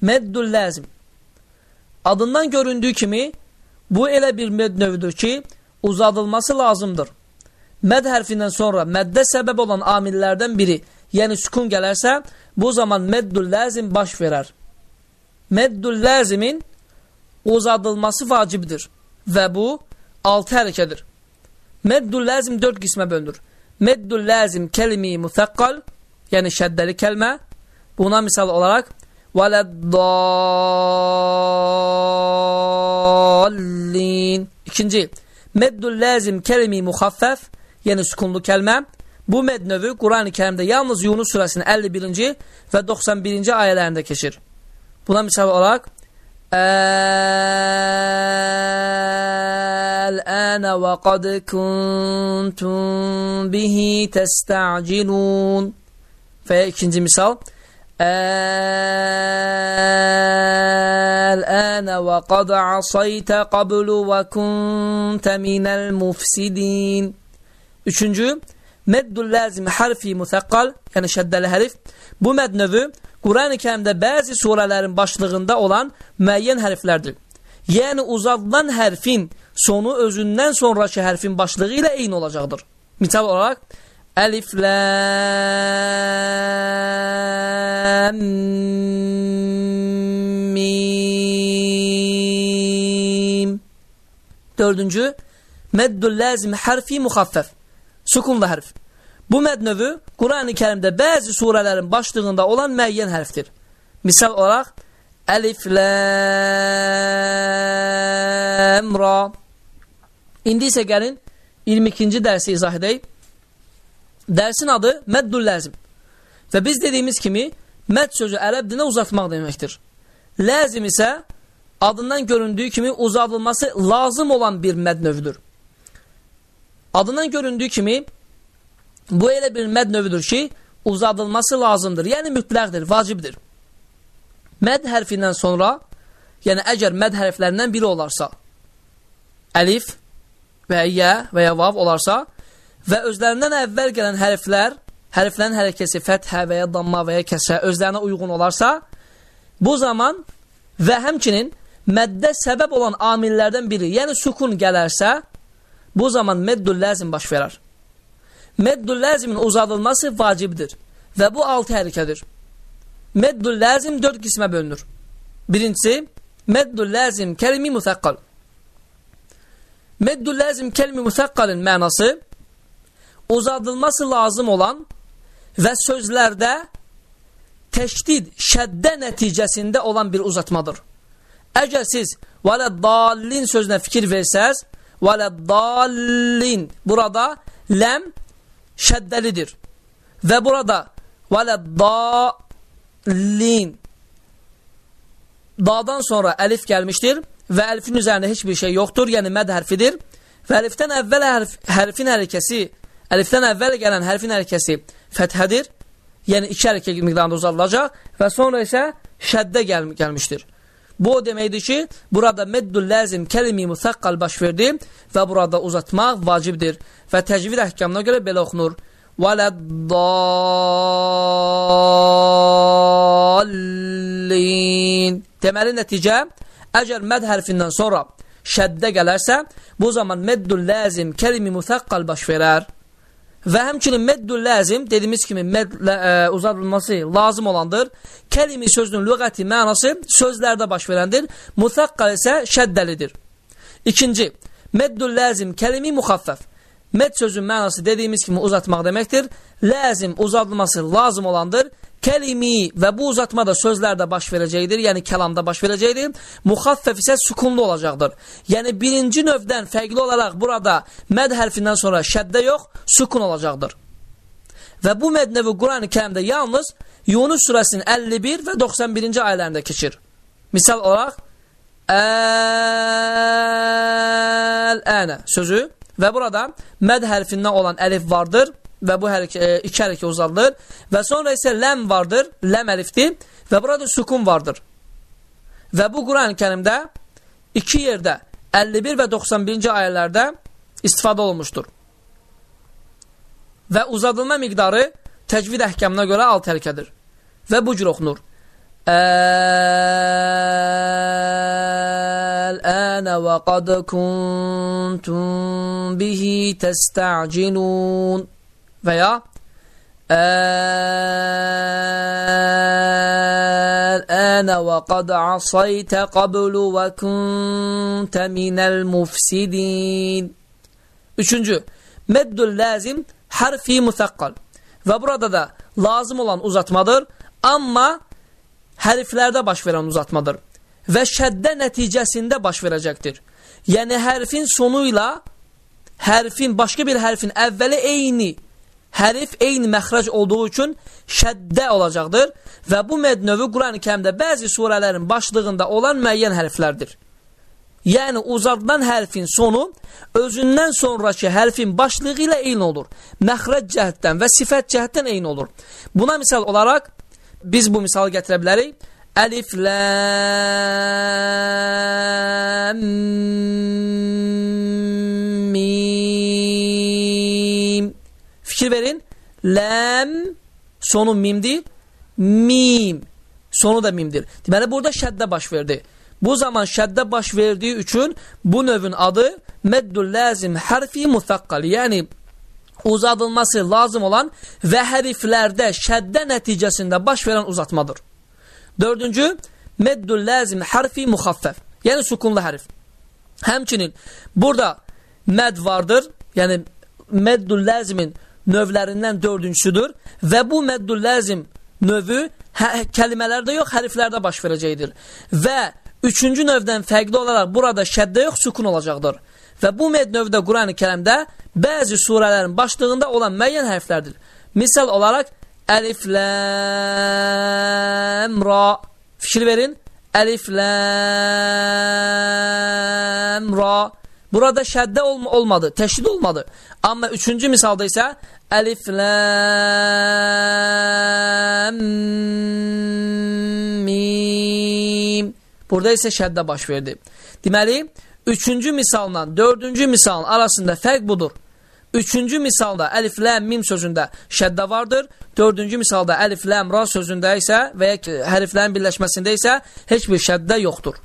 meddül lazım. Adından göründüğü kimi bu elə bir med növüdür ki, uzadılması lazımdır. Med hərfindən sonra məddə səbəb olan amillərdən biri, yəni sükun gələrsə, bu zaman meddül lazım baş verər. Meddül lazimin uzadılması vacibdir və bu altı hərəkədir. Meddül lazim dörd qismə bölünür. Meddül lazim kəlimi müfəqqal, yəni şəddəli kəlmə. Buna misal olaraq veleddallin. İkinci, meddul lazim kelimi muhaffef yani sükunlu kelme. Bu mednövü Kur'an-ı Kerim'de yalnız Yunus suresinin 51. ve 91. ayelerinde geçir. Buna misal olarak El-ene ve kad kuntum bihi testa'cilun. Ve ikinci misal. الآن وقد عصيت قبل وكنت من المفسدين Üçüncü Meddül lazim harfi musakkal yani şeddeli herif. Bu med növü Quran-ı Kərimdə bəzi surələrin başlığında olan müəyyən hərflərdir. Yəni uzadılan hərfin sonu özündən sonraki hərfin başlığı ilə eyni olacaqdır. Misal olaraq Əlif Lam Mim Dördüncü Meddül lazim hərfi muxaffəf Sukunlu hərf Bu məd növü Quran-ı Kərimdə bəzi surələrin başlığında olan müəyyən hərfdir. Misal olaraq Əlif, Ləm, Ra. İndi isə gəlin 22-ci dərsi izah edək. Dərsin adı məddül ləzim. Və biz dediyimiz kimi məd sözü ərəb dilinə uzatmaq deməkdir. Ləzim isə adından göründüyü kimi uzadılması lazım olan bir məd növüdür. Adından göründüyü kimi Bu elə bir məd növüdür ki, uzadılması lazımdır. Yəni mütləqdir, vacibdir. Məd hərfindən sonra, yəni əgər məd hərflərindən biri olarsa, əlif və yə və ya vav olarsa və özlərindən əvvəl gələn hərflər, hərflərin hərəkəsi fəthə və ya damma və ya kəsə özlərinə uyğun olarsa, bu zaman və həmçinin məddə səbəb olan amillərdən biri, yəni sukun gələrsə, bu zaman meddül ləzim baş verər. Meddül ləzimin uzadılması vacibdir və bu altı hərəkədir. Meddül ləzim dörd qismə bölünür. Birincisi, meddül ləzim kəlimi müsəqqal. Meddül ləzim kəlimi müsəqqalın mənası uzadılması lazım olan və sözlərdə təşdid, şəddə nəticəsində olan bir uzatmadır. Əgər siz vələddallin sözünə fikir versəz, vələddallin burada ləm şəddəlidir. Və burada vələddallin Dadan sonra əlif gəlmişdir və əlifin üzərində heç bir şey yoxdur, yəni məd hərfidir. Və əlifdən əvvəl hərf, hərfin hərəkəsi, əlifdən əvvəl gələn hərfin hərəkəsi fəthədir. Yəni iki hərəkə miqdarında uzadılacaq və sonra isə şəddə gəl gəlmişdir. Bu o deməkdir ki, burada meddül ləzim kəlimi müsəqqal baş verdi və burada uzatmaq vacibdir. Və təcvid əhkamına görə belə oxunur. Vələddallin. Deməli, nəticə, əgər məd hərfindən sonra şəddə gələrsə, bu zaman meddül ləzim kəlimi müsəqqal baş verər. Və həmçinin meddül ləzim, dediyimiz kimi med, ə, e, uzadılması lazım olandır. Kəlimi sözünün lüğəti mənası sözlərdə baş verəndir. Musaqqal isə şəddəlidir. İkinci, meddül ləzim kəlimi muxaffəf. Med sözün mənası dediyimiz kimi uzatmaq deməkdir. Ləzim uzadılması lazım olandır kəlimi və bu uzatma da sözlərdə baş verəcəkdir, yəni kəlamda baş verəcəkdir. Muxaffəf isə sükunlu olacaqdır. Yəni birinci növdən fərqli olaraq burada məd hərfindən sonra şəddə yox, sükun olacaqdır. Və bu məd növü Quran-ı Kərimdə yalnız Yunus surəsinin 51 və 91-ci ayələrində keçir. Misal olaraq əl-ənə sözü və burada məd hərfindən olan əlif vardır və bu hərəkə, iki e, hərəkə uzadılır. Və sonra isə ləm vardır, ləm əlifdir və burada sukun vardır. Və bu Quran-ı kərimdə iki yerdə 51 və 91-ci ayələrdə istifadə olunmuşdur. Və uzadılma miqdarı təcvid əhkəminə görə alt hərəkədir. Və bu cür oxunur. الآن وقد كنتم به تستعجلون veya الآن وقد عصيت قبل وكنت من المفسدين Üçüncü, meddül lazim harfi musakkal. Ve burada da lazım olan uzatmadır. Amma hərflərdə baş verən uzatmadır. Və şəddə nəticəsində baş verəcəkdir. Yəni, hərfin sonu ilə hərfin, başqa bir hərfin əvvəli eyni, hərif eyni məxrac olduğu üçün şəddə olacaqdır. Və bu med növü Quran-ı kəmdə bəzi surələrin başlığında olan müəyyən hərflərdir. Yəni, uzadılan hərfin sonu özündən sonraki hərfin başlığı ilə eyni olur. Məxrəc cəhətdən və sifət cəhətdən eyni olur. Buna misal olaraq, biz bu misalı gətirə bilərik. Əlif, ləm, mim. Fikir verin. Ləm, sonu mimdir. Mim, sonu da mimdir. Deməli, burada şəddə baş verdi. Bu zaman şəddə baş verdiyi üçün bu növün adı meddül lazim hərfi musaqqal. Yəni, uzadılması lazım olan və həriflərdə şəddə nəticəsində baş verən uzatmadır. Dördüncü, meddül lazim hərfi muxaffəf. Yəni, sukunlu hərif. Həmçinin burada məd vardır. Yəni, meddül lazimin növlərindən dördüncüsüdür və bu meddül lazim növü hə, kəlimələrdə yox, hərflərdə baş verəcəkdir. Və üçüncü növdən fərqli olaraq burada şəddə yox, sukun olacaqdır. Və bu med növdə Quran-ı kərimdə bəzi surələrin başlığında olan müəyyən hərflərdir. Misal olaraq, əlif, ləm, ra. Fikir verin. Əlif, ləm, ra. Burada şəddə olm olmadı, təşdid olmadı. Amma üçüncü misalda isə əlif, ləm, mim. Burada isə şəddə baş verdi. Deməli, üçüncü misalla dördüncü misalın arasında fərq budur. Üçüncü misalda əlif, ləm, mim sözündə şəddə vardır. Dördüncü misalda əlif, ləm, ra sözündə isə və ya hərflərin birləşməsində isə heç bir şəddə yoxdur.